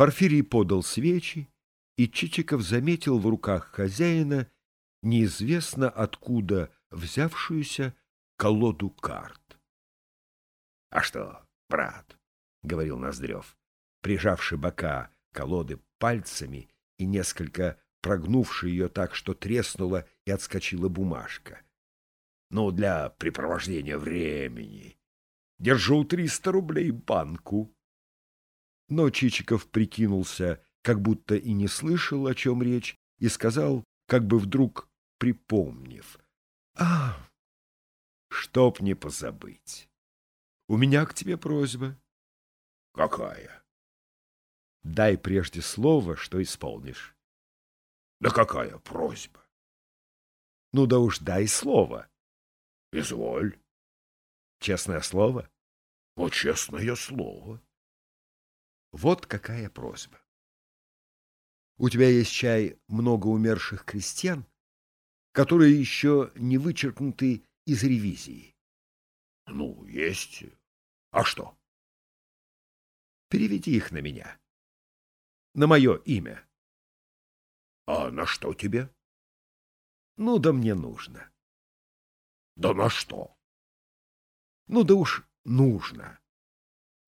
Порфирий подал свечи, и Чичиков заметил в руках хозяина неизвестно откуда взявшуюся колоду карт. — А что, брат, — говорил Ноздрев, прижавший бока колоды пальцами и несколько прогнувший ее так, что треснула и отскочила бумажка. — Ну, для препровождения времени. Держу триста рублей банку. Но Чичиков прикинулся, как будто и не слышал, о чем речь, и сказал, как бы вдруг припомнив. — А, чтоб не позабыть. У меня к тебе просьба. — Какая? — Дай прежде слово, что исполнишь. — Да какая просьба? — Ну да уж дай слово. — Изволь. — Честное слово? — Вот честное слово. Вот какая просьба. У тебя есть чай много умерших крестьян, которые еще не вычеркнуты из ревизии. — Ну, есть. А что? — Переведи их на меня. На мое имя. — А на что тебе? — Ну, да мне нужно. — Да на что? — Ну, да уж нужно.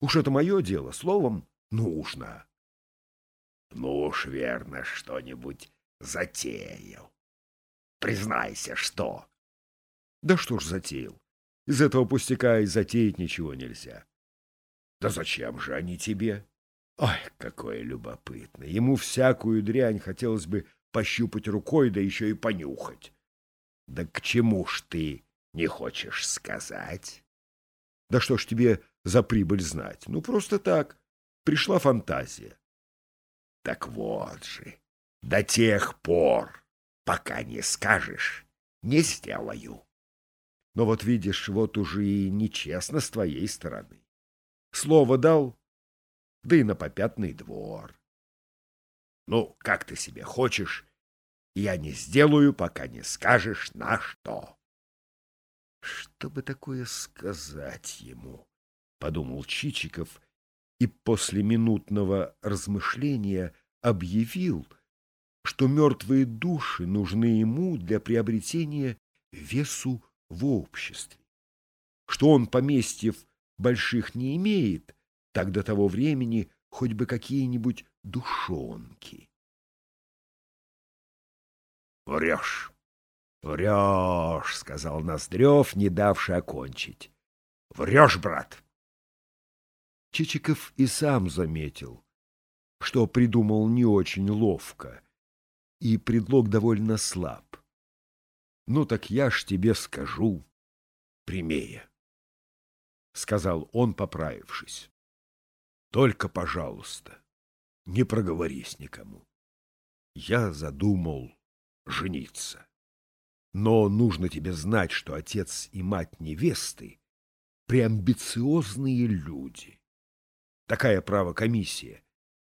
Уж это мое дело, словом, нужно. — Ну уж верно, что-нибудь затеял. Признайся, что? Да что ж затеял? Из этого пустяка и затеять ничего нельзя. Да зачем же они тебе? Ой, какое любопытно. Ему всякую дрянь хотелось бы пощупать рукой, да еще и понюхать. Да к чему ж ты не хочешь сказать? Да что ж тебе за прибыль знать? Ну, просто так. Пришла фантазия. Так вот же, до тех пор, Пока не скажешь, не сделаю. Но вот видишь, вот уже и нечестно с твоей стороны. Слово дал, да и на попятный двор. Ну, как ты себе хочешь, я не сделаю, пока не скажешь, на что. Что бы такое сказать ему? — подумал Чичиков и после минутного размышления объявил — что мертвые души нужны ему для приобретения весу в обществе, что он поместьев больших не имеет, так до того времени хоть бы какие-нибудь душонки. — Врешь, врешь, — сказал Ноздрев, не давший окончить. — Врешь, брат. Чичиков и сам заметил, что придумал не очень ловко — и предлог довольно слаб. Ну так я ж тебе скажу прямее, — сказал он, поправившись. Только, пожалуйста, не проговорись никому. Я задумал жениться. Но нужно тебе знать, что отец и мать невесты — преамбициозные люди. Такая право комиссия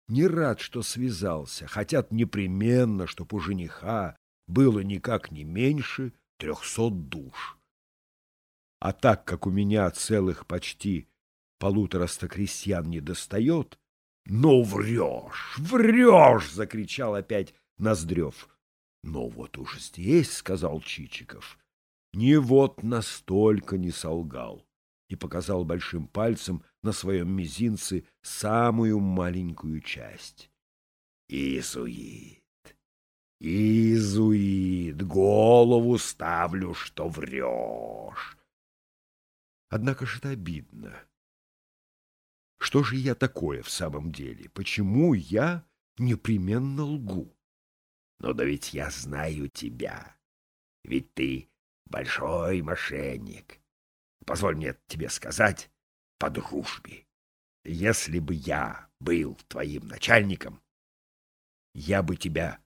не рад, что связался, хотят непременно, чтоб у жениха было никак не меньше трехсот душ. А так как у меня целых почти полутораста крестьян не достает, «Ну, врешь, врешь!» — закричал опять Ноздрев. «Ну, вот уж здесь, — сказал Чичиков, — не вот настолько не солгал и показал большим пальцем на своем мизинце самую маленькую часть. «Изуит! Изуит! Голову ставлю, что врешь!» Однако же это обидно. Что же я такое в самом деле? Почему я непременно лгу? Но да ведь я знаю тебя. Ведь ты большой мошенник. Позволь мне тебе сказать по дружбе. Если бы я был твоим начальником, я бы тебя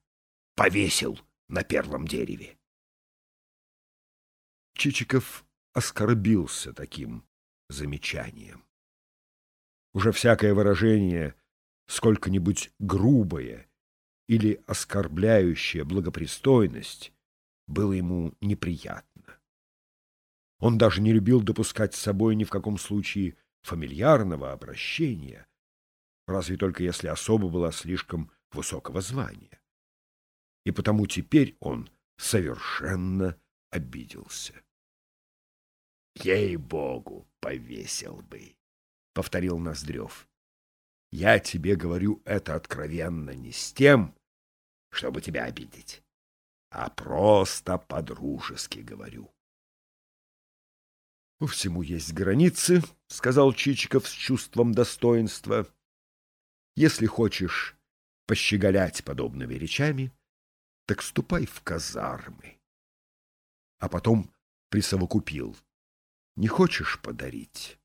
повесил на первом дереве. Чичиков оскорбился таким замечанием. Уже всякое выражение, сколько-нибудь грубое или оскорбляющее благопристойность, было ему неприятно. Он даже не любил допускать с собой ни в каком случае фамильярного обращения. разве только если особа была слишком высокого звания. И потому теперь он совершенно обиделся. «Ей-богу, повесил бы!» — повторил Ноздрев. «Я тебе говорю это откровенно не с тем, чтобы тебя обидеть, а просто по-дружески говорю». «У всему есть границы», — сказал Чичиков с чувством достоинства. «Если хочешь пощеголять подобными речами, так ступай в казармы». А потом присовокупил. «Не хочешь подарить?